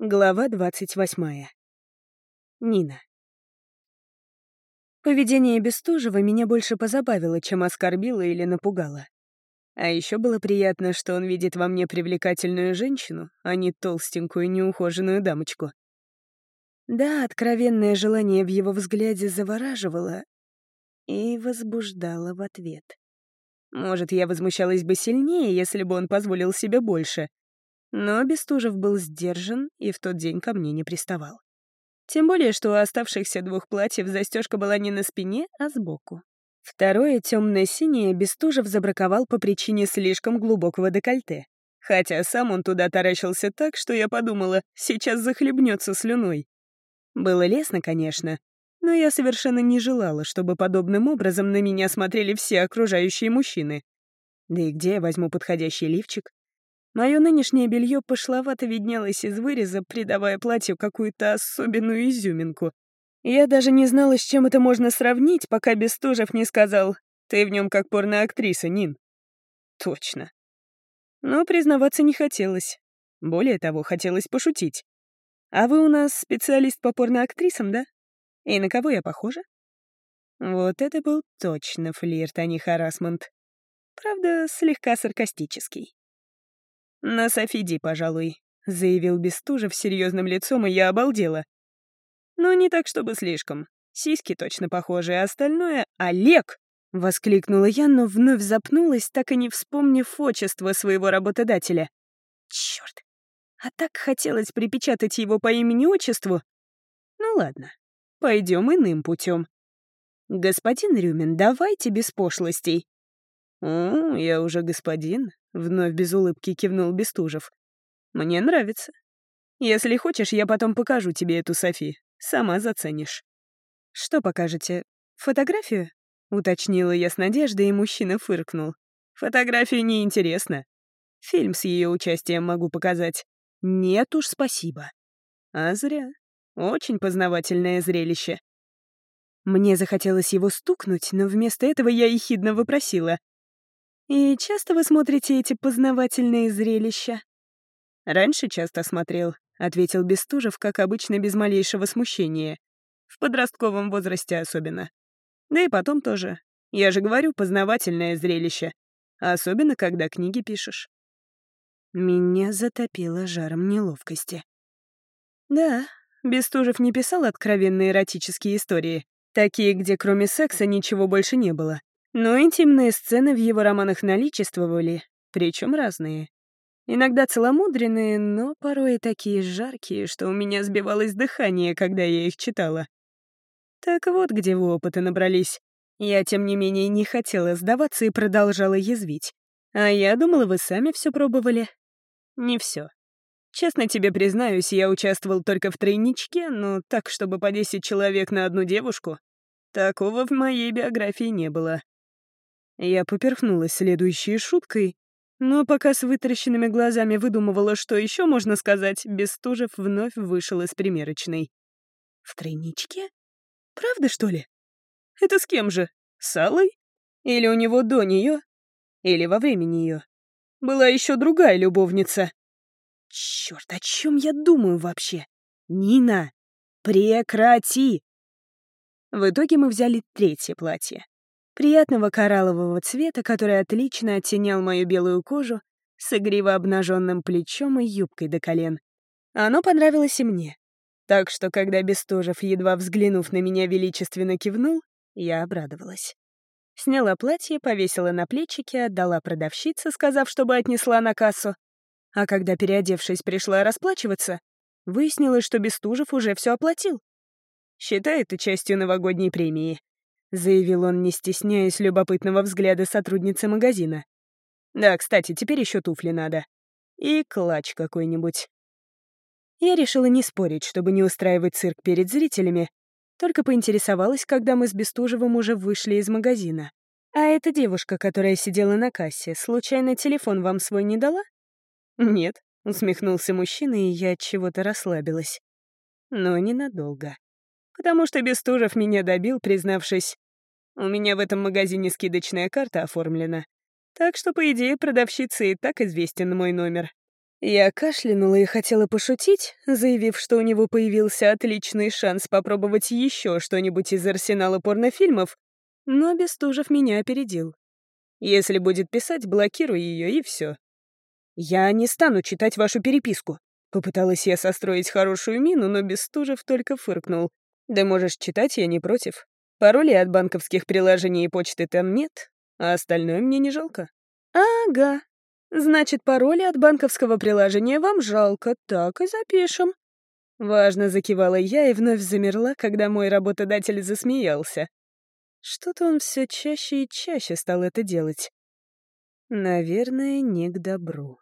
Глава двадцать восьмая. Нина. Поведение Бестужева меня больше позабавило, чем оскорбило или напугало. А еще было приятно, что он видит во мне привлекательную женщину, а не толстенькую неухоженную дамочку. Да, откровенное желание в его взгляде завораживало и возбуждало в ответ. Может, я возмущалась бы сильнее, если бы он позволил себе больше — но Бестужев был сдержан и в тот день ко мне не приставал. Тем более, что у оставшихся двух платьев застежка была не на спине, а сбоку. Второе, темно-синее, Бестужев забраковал по причине слишком глубокого декольте. Хотя сам он туда таращился так, что я подумала, сейчас захлебнется слюной. Было лестно, конечно, но я совершенно не желала, чтобы подобным образом на меня смотрели все окружающие мужчины. Да и где я возьму подходящий лифчик? Мое нынешнее белье пошловато виднелось из выреза, придавая платью какую-то особенную изюминку. Я даже не знала, с чем это можно сравнить, пока Бестужев не сказал «Ты в нем как порноактриса, Нин». Точно. Но признаваться не хотелось. Более того, хотелось пошутить. «А вы у нас специалист по порноактрисам, да? И на кого я похожа?» Вот это был точно флирт, а не харасмент. Правда, слегка саркастический. «На Софиди, пожалуй», — заявил Бестужев серьезным лицом, и я обалдела. «Но не так, чтобы слишком. Сиськи точно похожи, а остальное — Олег!» — воскликнула я, но вновь запнулась, так и не вспомнив отчество своего работодателя. Черт! А так хотелось припечатать его по имени-отчеству. Ну ладно, пойдем иным путем. «Господин Рюмин, давайте без пошлостей». «О, я уже господин», — вновь без улыбки кивнул Бестужев. «Мне нравится. Если хочешь, я потом покажу тебе эту Софи. Сама заценишь». «Что покажете? Фотографию?» — уточнила я с надеждой, и мужчина фыркнул. «Фотографию неинтересно. Фильм с ее участием могу показать». «Нет уж, спасибо». «А зря. Очень познавательное зрелище». Мне захотелось его стукнуть, но вместо этого я ехидно вопросила. «И часто вы смотрите эти познавательные зрелища?» «Раньше часто смотрел», — ответил Бестужев, как обычно, без малейшего смущения. «В подростковом возрасте особенно. Да и потом тоже. Я же говорю, познавательное зрелище. Особенно, когда книги пишешь». Меня затопило жаром неловкости. Да, Бестужев не писал откровенные эротические истории, такие, где кроме секса ничего больше не было. Но интимные сцены в его романах наличествовали, причем разные. Иногда целомудренные, но порой и такие жаркие, что у меня сбивалось дыхание, когда я их читала. Так вот, где вы опыта набрались. Я, тем не менее, не хотела сдаваться и продолжала язвить. А я думала, вы сами все пробовали. Не все. Честно тебе признаюсь, я участвовал только в тройничке, но так, чтобы по 10 человек на одну девушку, такого в моей биографии не было. Я поперхнулась следующей шуткой, но пока с вытаращенными глазами выдумывала, что еще можно сказать, Бестужев вновь вышел из примерочной. «В тройничке? Правда, что ли? Это с кем же? С Аллой? Или у него до нее? Или во время нее? Была еще другая любовница?» «Черт, о чем я думаю вообще? Нина, прекрати!» В итоге мы взяли третье платье приятного кораллового цвета, который отлично оттенял мою белую кожу с игриво обнаженным плечом и юбкой до колен. Оно понравилось и мне. Так что, когда Бестужев, едва взглянув на меня, величественно кивнул, я обрадовалась. Сняла платье, повесила на плечики, отдала продавщице, сказав, чтобы отнесла на кассу. А когда, переодевшись, пришла расплачиваться, выяснилось, что Бестужев уже все оплатил. Считай это частью новогодней премии. — заявил он, не стесняясь любопытного взгляда сотрудницы магазина. «Да, кстати, теперь еще туфли надо. И клатч какой-нибудь». Я решила не спорить, чтобы не устраивать цирк перед зрителями, только поинтересовалась, когда мы с Бестужевым уже вышли из магазина. «А эта девушка, которая сидела на кассе, случайно телефон вам свой не дала?» «Нет», — усмехнулся мужчина, и я от чего-то расслабилась. Но ненадолго потому что Бестужев меня добил, признавшись, «У меня в этом магазине скидочная карта оформлена, так что, по идее, продавщице и так известен мой номер». Я кашлянула и хотела пошутить, заявив, что у него появился отличный шанс попробовать еще что-нибудь из арсенала порнофильмов, но Бестужев меня опередил. Если будет писать, блокируй ее и все. «Я не стану читать вашу переписку», — попыталась я состроить хорошую мину, но Бестужев только фыркнул. «Да можешь читать, я не против. Паролей от банковских приложений и почты там нет, а остальное мне не жалко». «Ага», Значит, пароли от банковского приложения вам жалко, так и запишем. Важно закивала я и вновь замерла, когда мой работодатель засмеялся. Что-то он все чаще и чаще стал это делать. Наверное, не к добру.